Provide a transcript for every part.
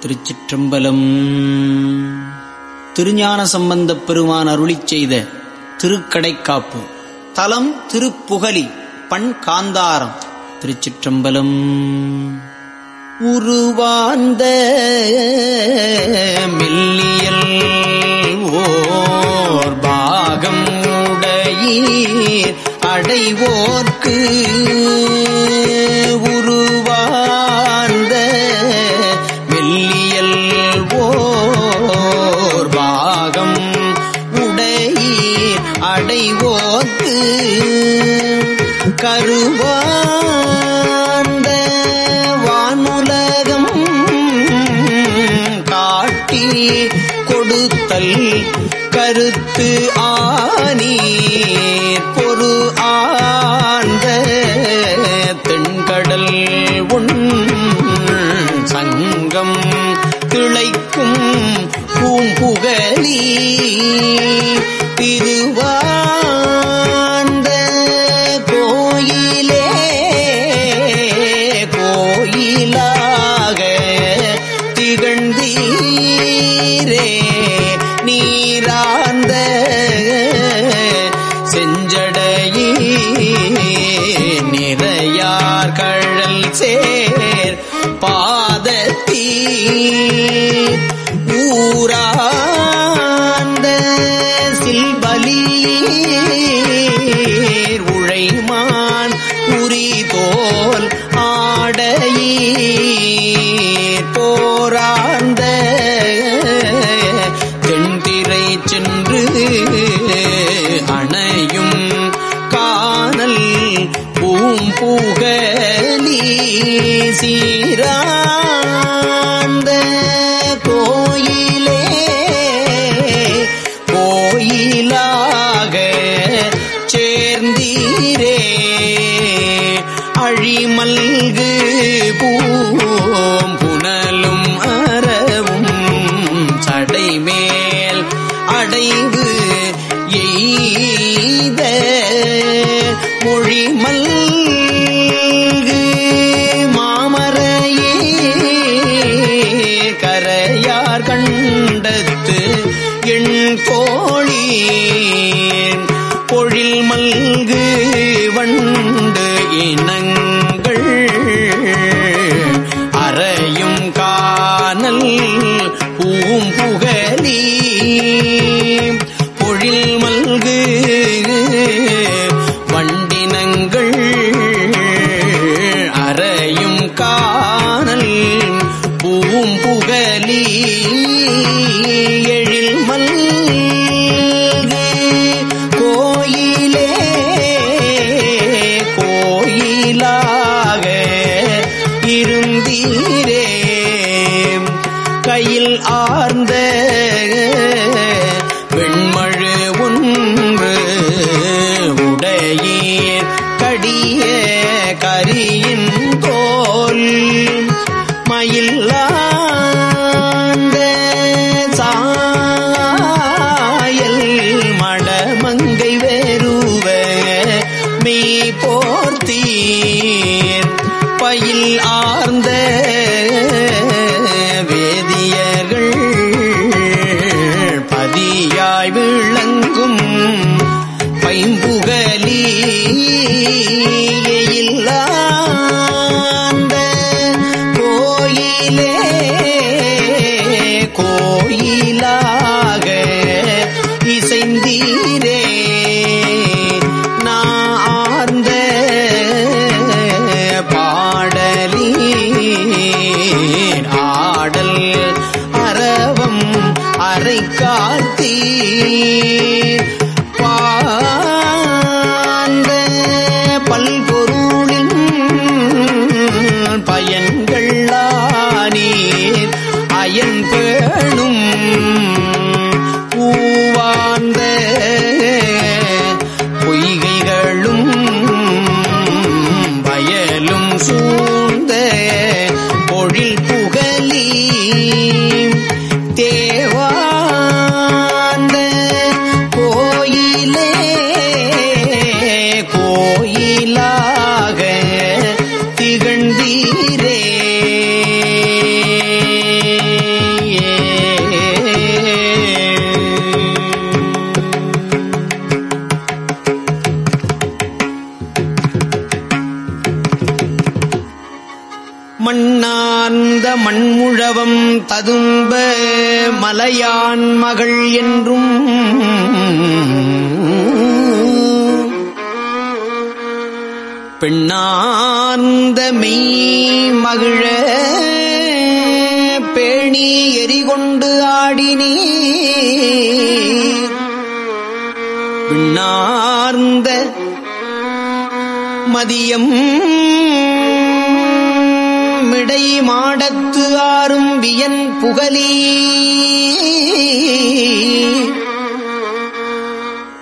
திருச்சிற்றம்பலம். திருஞான சம்பந்தப் பெருமான் அருளி செய்த திருக்கடைக்காப்பு. தலம் திருப்புகலி பண் காந்தாரம் திருச்சிற்றம்பலம். உருவாந்த மெல்லியல் ஓர் பாகம் உடைய அடைவோர்க்கு கருவாந்த வானுலகம் காட்டி கொடுத்தல் கருத்து ஆனி பொறு ஆந்த தென்கடல் உன் சங்கம் திளைக்கும் பூம்புகலி திருவா ஊரா மொழிமல் மாமரையே கரையார் கண்டத்து எண் கோழி பொழில் மல்கு வண்டு இனங்கள் அறையும் காணல் பூம்புகலீ மண்ணார்ந்த மண்முழவம் ததும்ப மலையான் மகள் என்றும். பெண்ணார்ந்த மெய் மகிழ பேணி எரிகொண்டு ஆடினி. பின்னார்ந்த மதியம் மிடை மாடத்து ஆறும் வியன் புகலி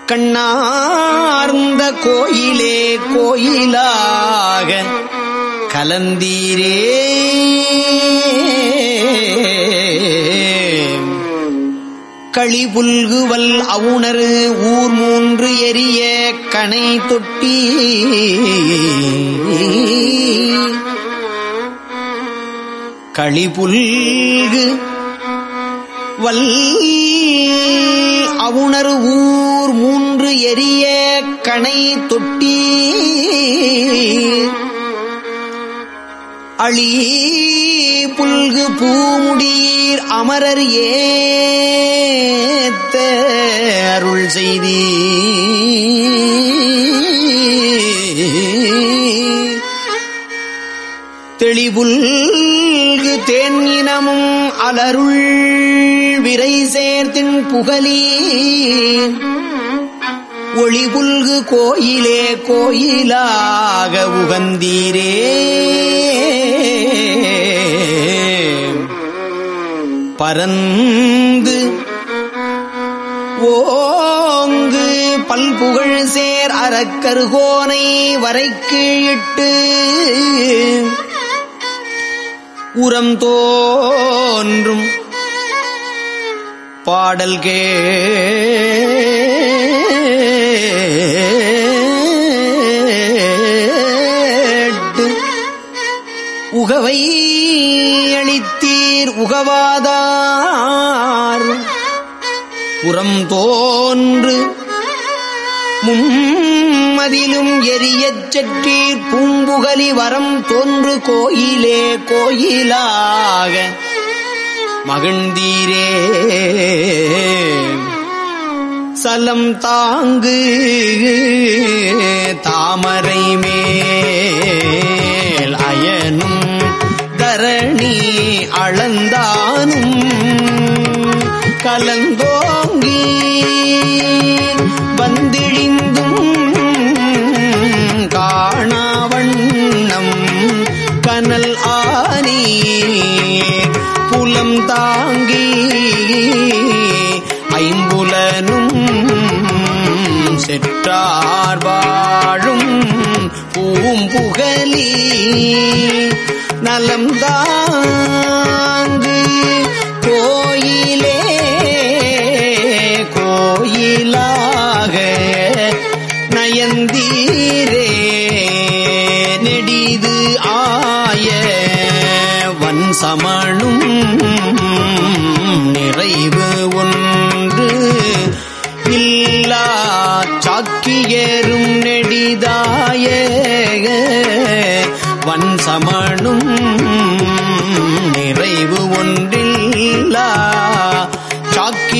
கண்ணார்ந்த கோயிலே கோயிலாக கலந்தீரே. களிபுல்குவல் அவுணரு ஊர் மூன்று எரிய கனை தொட்டி. களிபுல்கு வல் அவுணர் ஊர் மூன்று எரிய கணை தொட்டி அழி புல்கு பூமுடீர் அமரர் ஏத்த அருள் செய்தி தெளிபுல் இனமும் விரை சேர்த்தின் புகழி. ஒளிபுல்கு கோயிலே கோயிலாக உகந்தீரே. பரந்து ஓங்கு பல்புகழ் சேர் அறக்கருகோனை வரைக்கு இட்டு உரம் தோன்றும். பாடல் கேட்டு உகவை அளித்தீர் உகவாதார். உரம் தோன்று மும் மதிலும் எரியச்சற்றீர் பூம்புகலி வரம் தோன்று கோயிலே கோயிலாக. மகிழ்ந்தீரே. சலம் தாங்கு தாமரை மேல் அயனும் தரணி அளந்தானும் கலந்தோங்கி வந்திழ செற்றார் வாழும் பூம்புகலி நலம்தாங்கு. கோயிலே கோயிலாக நயந்தீரே நெடிது ஆய வன் சமா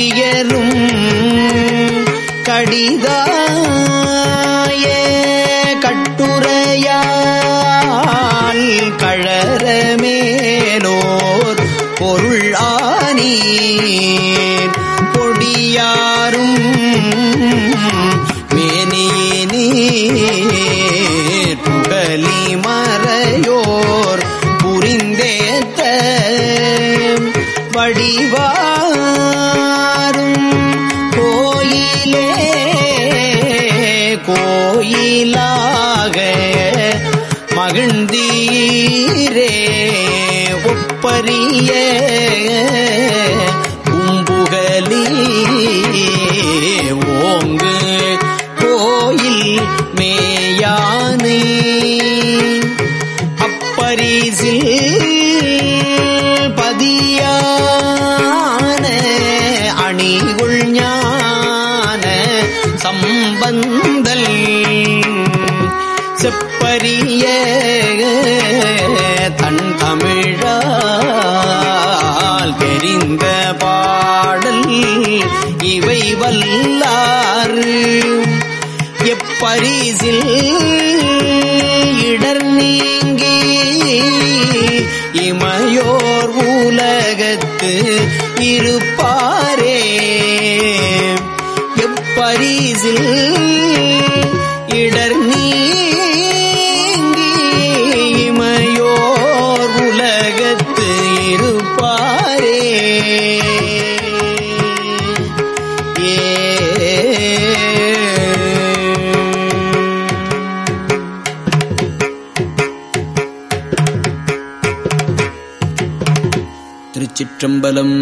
சாக்கியரும் கடிதாய மகிழ்ந்தீரே ஒப்பரிய உம்புகலி ஓங்கு கோயில் மேயானை. அப்பரிசில் பதியான அணிகுள் ஞான சம்பந்தல் செப்பரிய தன் தமிழால் தெரிந்த பாடல் இவை வல்லாறு. எப்பரிசில் இடர் நீங்கி இமையோர் உலகத்து இருப்பார். இருப்பாரே. ஏ. திருச்சிற்றம்பலம்